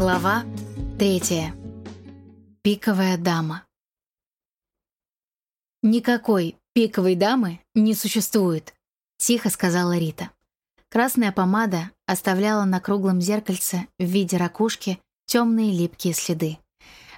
Глава третья. Пиковая дама. «Никакой пиковой дамы не существует», — тихо сказала Рита. Красная помада оставляла на круглом зеркальце в виде ракушки темные липкие следы.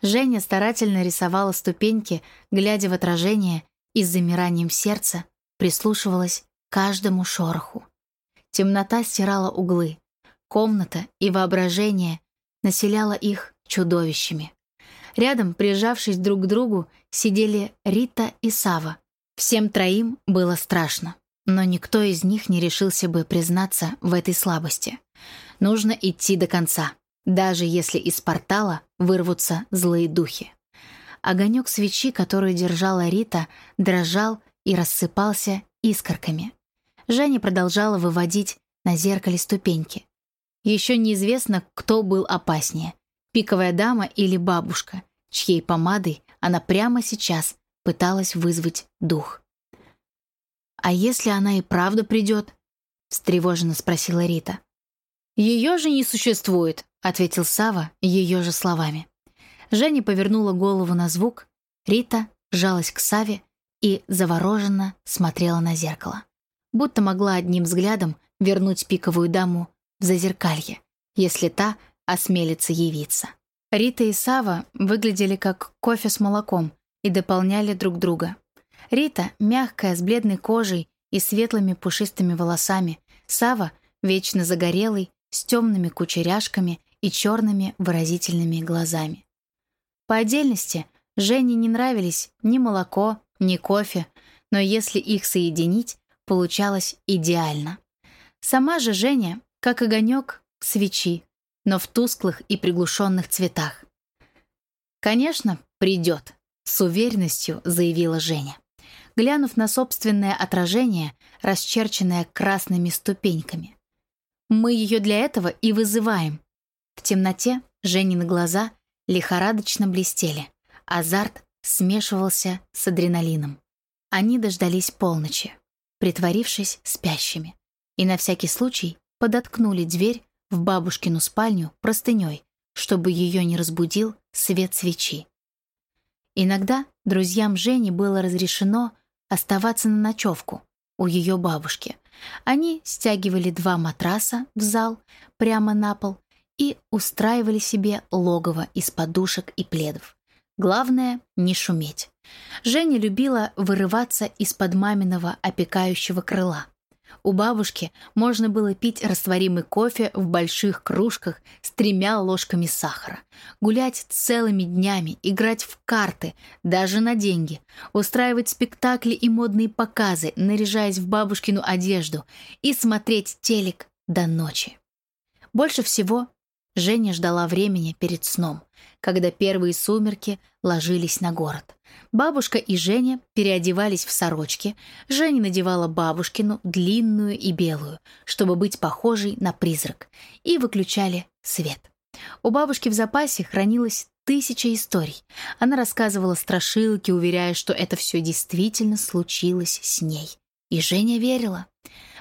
Женя старательно рисовала ступеньки, глядя в отражение и с замиранием сердца прислушивалась к каждому шороху. Темнота стирала углы. Комната и воображение населяла их чудовищами. Рядом, прижавшись друг к другу, сидели Рита и Сава. Всем троим было страшно, но никто из них не решился бы признаться в этой слабости. Нужно идти до конца, даже если из портала вырвутся злые духи. Огонек свечи, которую держала Рита, дрожал и рассыпался искорками. Женя продолжала выводить на зеркале ступеньки. Еще неизвестно, кто был опаснее — пиковая дама или бабушка, чьей помадой она прямо сейчас пыталась вызвать дух. «А если она и правда придет?» — встревоженно спросила Рита. «Ее же не существует», — ответил Сава ее же словами. Женя повернула голову на звук, Рита жалась к Саве и завороженно смотрела на зеркало. Будто могла одним взглядом вернуть пиковую даму в зазеркалье, если та осмелится явиться. Рита и Сава выглядели как кофе с молоком и дополняли друг друга. Рита, мягкая, с бледной кожей и светлыми пушистыми волосами, Сава, вечно загорелый, с темными кучеряшками и черными выразительными глазами. По отдельности Жене не нравились ни молоко, ни кофе, но если их соединить, получалось идеально. Сама же Женя как огонек свечи, но в тусклых и приглушенных цветах. «Конечно, придет», — с уверенностью заявила Женя. Глянув на собственное отражение, расчерченное красными ступеньками. «Мы ее для этого и вызываем». В темноте Женины глаза лихорадочно блестели. Азарт смешивался с адреналином. Они дождались полночи, притворившись спящими. И на всякий случай подоткнули дверь в бабушкину спальню простыней, чтобы ее не разбудил свет свечи. Иногда друзьям Жени было разрешено оставаться на ночевку у ее бабушки. Они стягивали два матраса в зал прямо на пол и устраивали себе логово из подушек и пледов. Главное — не шуметь. Женя любила вырываться из-под маминого опекающего крыла. У бабушки можно было пить растворимый кофе в больших кружках с тремя ложками сахара, гулять целыми днями, играть в карты, даже на деньги, устраивать спектакли и модные показы, наряжаясь в бабушкину одежду и смотреть телек до ночи. Больше всего Женя ждала времени перед сном, когда первые сумерки ложились на город. Бабушка и Женя переодевались в сорочки. Женя надевала бабушкину, длинную и белую, чтобы быть похожей на призрак, и выключали свет. У бабушки в запасе хранилось тысяча историй. Она рассказывала страшилки, уверяя, что это все действительно случилось с ней. И Женя верила.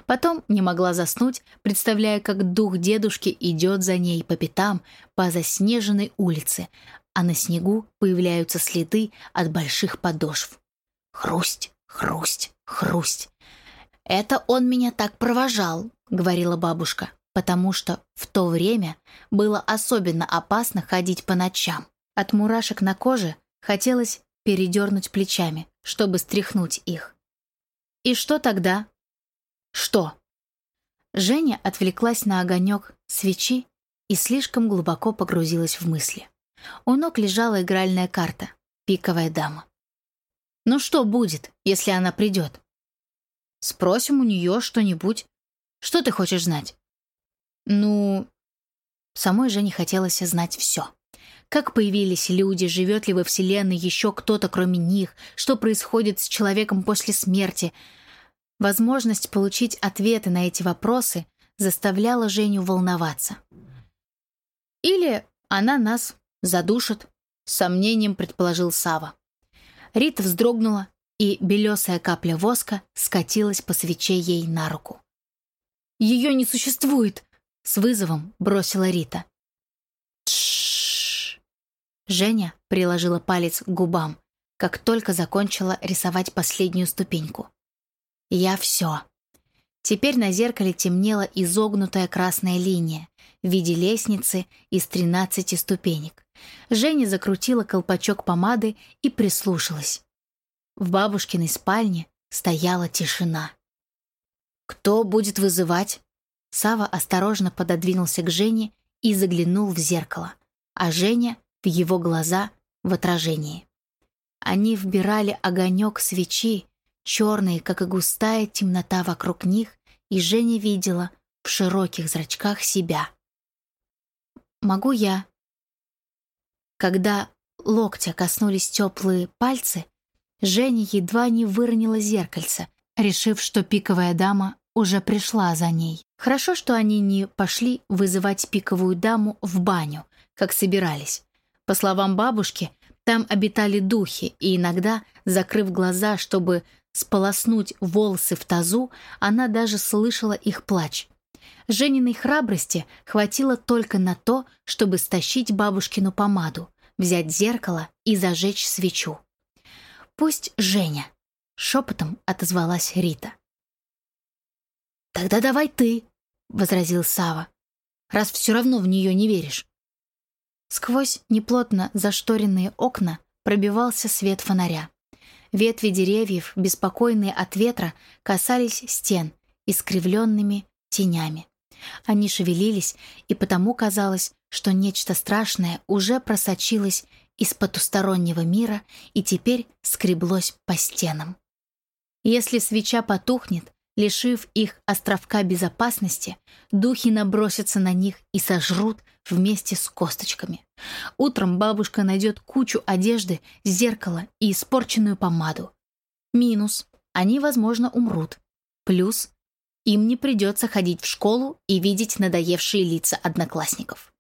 Потом не могла заснуть, представляя, как дух дедушки идет за ней по пятам по заснеженной улице, а на снегу появляются следы от больших подошв. Хрусть, хрусть, хрусть. «Это он меня так провожал», — говорила бабушка, потому что в то время было особенно опасно ходить по ночам. От мурашек на коже хотелось передернуть плечами, чтобы стряхнуть их. «И что тогда?» «Что?» Женя отвлеклась на огонек свечи и слишком глубоко погрузилась в мысли. У ног лежала игральная карта «Пиковая дама». «Ну что будет, если она придет?» «Спросим у нее что-нибудь. Что ты хочешь знать?» «Ну...» Самой Жене хотелось знать все. Как появились люди, живет ли во Вселенной еще кто-то кроме них, что происходит с человеком после смерти — Возможность получить ответы на эти вопросы заставляла Женю волноваться. «Или она нас задушит», — с сомнением предположил Сава. Рита вздрогнула, и белесая капля воска скатилась по свече ей на руку. «Ее не существует!» — с вызовом бросила Рита. «Тш!» Женя приложила палец к губам, как только закончила рисовать последнюю ступеньку. «Я все». Теперь на зеркале темнела изогнутая красная линия в виде лестницы из 13 ступенек. Женя закрутила колпачок помады и прислушалась. В бабушкиной спальне стояла тишина. «Кто будет вызывать?» Сава осторожно пододвинулся к Жене и заглянул в зеркало, а Женя в его глаза в отражении. Они вбирали огонек свечи, черные, как и густая темнота вокруг них, и Женя видела в широких зрачках себя. «Могу я?» Когда локтя коснулись теплые пальцы, Женя едва не выронила зеркальце, решив, что пиковая дама уже пришла за ней. Хорошо, что они не пошли вызывать пиковую даму в баню, как собирались. По словам бабушки, там обитали духи, и иногда, закрыв глаза, чтобы сполоснуть волосы в тазу, она даже слышала их плач. Жениной храбрости хватило только на то, чтобы стащить бабушкину помаду, взять зеркало и зажечь свечу. «Пусть Женя», — шепотом отозвалась Рита. «Тогда давай ты», — возразил Сава, «раз все равно в нее не веришь». Сквозь неплотно зашторенные окна пробивался свет фонаря. Ветви деревьев, беспокойные от ветра, касались стен искривленными тенями. Они шевелились, и потому казалось, что нечто страшное уже просочилось из потустороннего мира и теперь скреблось по стенам. Если свеча потухнет, лишив их островка безопасности, духи набросятся на них и сожрут вместе с косточками. Утром бабушка найдет кучу одежды, зеркало и испорченную помаду. Минус. Они, возможно, умрут. Плюс. Им не придется ходить в школу и видеть надоевшие лица одноклассников.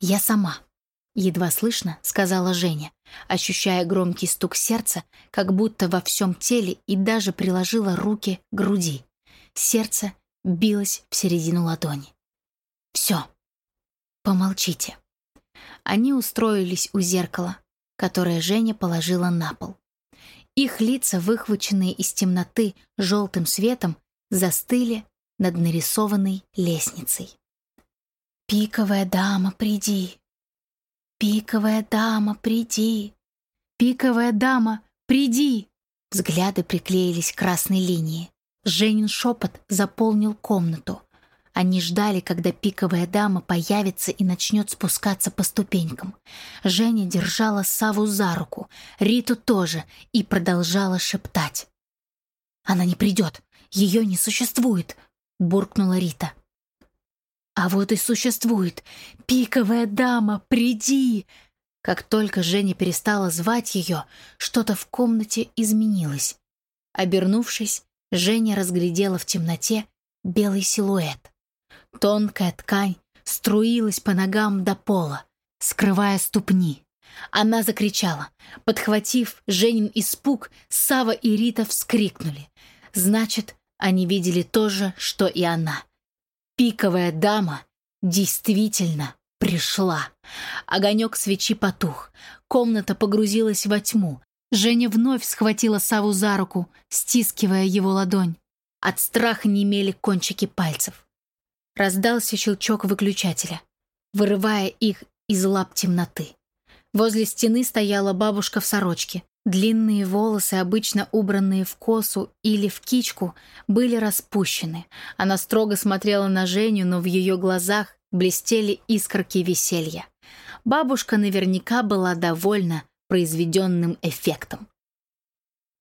«Я сама», — едва слышно сказала Женя, ощущая громкий стук сердца, как будто во всем теле и даже приложила руки к груди. Сердце билось в середину ладони. «Все, помолчите». Они устроились у зеркала, которое Женя положила на пол. Их лица, выхваченные из темноты желтым светом, застыли над нарисованной лестницей. «Пиковая дама, приди! Пиковая дама, приди! Пиковая дама, приди!» Взгляды приклеились к красной линии. Женин шепот заполнил комнату. Они ждали, когда пиковая дама появится и начнет спускаться по ступенькам. Женя держала Саву за руку, Риту тоже, и продолжала шептать. «Она не придет, ее не существует», — буркнула Рита. «А вот и существует. Пиковая дама, приди!» Как только Женя перестала звать ее, что-то в комнате изменилось. Обернувшись, Женя разглядела в темноте белый силуэт. Тонкая ткань струилась по ногам до пола, скрывая ступни. Она закричала. Подхватив Женин испуг, Сава и Рита вскрикнули. Значит, они видели то же, что и она. Пиковая дама действительно пришла. Огонек свечи потух. Комната погрузилась во тьму. Женя вновь схватила Саву за руку, стискивая его ладонь. От страха немели кончики пальцев. Раздался щелчок выключателя, вырывая их из лап темноты. Возле стены стояла бабушка в сорочке. Длинные волосы, обычно убранные в косу или в кичку, были распущены. Она строго смотрела на Женю, но в ее глазах блестели искорки веселья. Бабушка наверняка была довольна произведенным эффектом.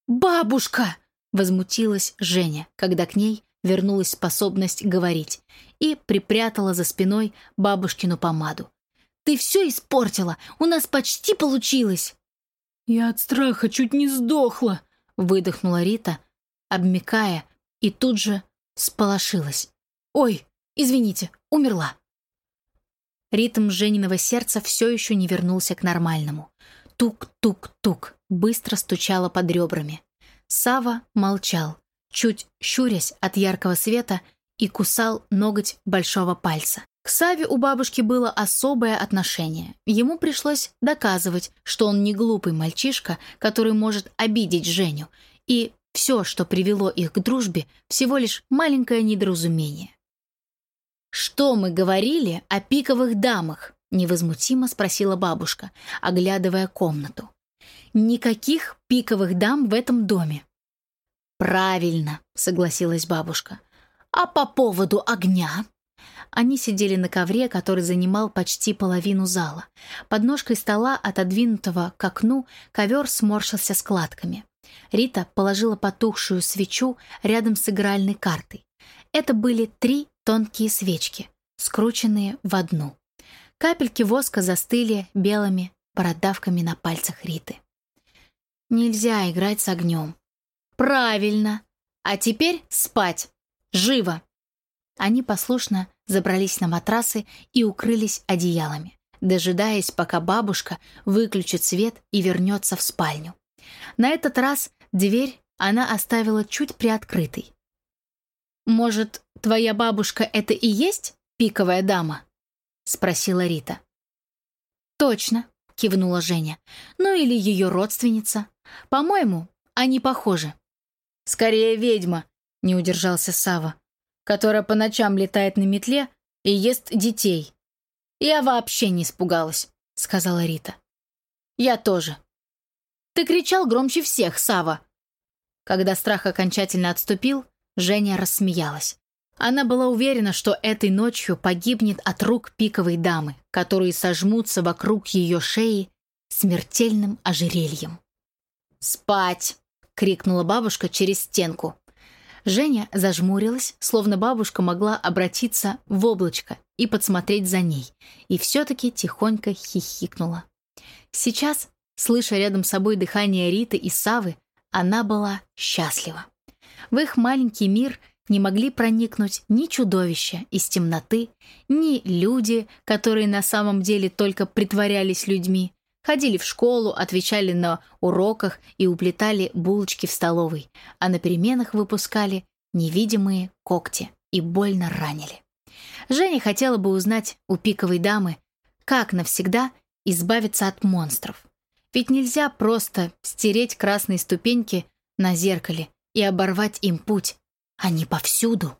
«Бабушка!» — возмутилась Женя, когда к ней вернулась способность говорить, и припрятала за спиной бабушкину помаду. «Ты все испортила! У нас почти получилось!» «Я от страха чуть не сдохла!» — выдохнула Рита, обмякая, и тут же сполошилась. «Ой, извините, умерла!» Ритм Жениного сердца все еще не вернулся к нормальному. Тук-тук-тук быстро стучало под ребрами. Сава молчал, чуть щурясь от яркого света и кусал ноготь большого пальца. К Саве у бабушки было особое отношение. Ему пришлось доказывать, что он не глупый мальчишка, который может обидеть Женю, и все, что привело их к дружбе, всего лишь маленькое недоразумение. «Что мы говорили о пиковых дамах?» — невозмутимо спросила бабушка, оглядывая комнату. «Никаких пиковых дам в этом доме». «Правильно», — согласилась бабушка. «А по поводу огня?» Они сидели на ковре, который занимал почти половину зала. Под ножкой стола, отодвинутого к окну, ковер сморщился складками. Рита положила потухшую свечу рядом с игральной картой. Это были три тонкие свечки, скрученные в одну. Капельки воска застыли белыми бородавками на пальцах Риты. «Нельзя играть с огнем». «Правильно! А теперь спать! Живо!» Они послушно забрались на матрасы и укрылись одеялами, дожидаясь, пока бабушка выключит свет и вернется в спальню. На этот раз дверь она оставила чуть приоткрытой. «Может, твоя бабушка — это и есть пиковая дама?» — спросила Рита. «Точно», — кивнула Женя. «Ну или ее родственница. По-моему, они похожи». «Скорее ведьма», — не удержался Сава, «которая по ночам летает на метле и ест детей». «Я вообще не испугалась», — сказала Рита. «Я тоже», ты кричал громче всех, Сава. Когда страх окончательно отступил, Женя рассмеялась. Она была уверена, что этой ночью погибнет от рук пиковой дамы, которые сожмутся вокруг ее шеи смертельным ожерельем. «Спать!» — крикнула бабушка через стенку. Женя зажмурилась, словно бабушка могла обратиться в облачко и подсмотреть за ней, и все-таки тихонько хихикнула. Сейчас Слыша рядом с собой дыхание Риты и Савы, она была счастлива. В их маленький мир не могли проникнуть ни чудовища из темноты, ни люди, которые на самом деле только притворялись людьми, ходили в школу, отвечали на уроках и уплетали булочки в столовой, а на переменах выпускали невидимые когти и больно ранили. Женя хотела бы узнать у пиковой дамы, как навсегда избавиться от монстров. Ведь нельзя просто стереть красные ступеньки на зеркале и оборвать им путь. Они повсюду.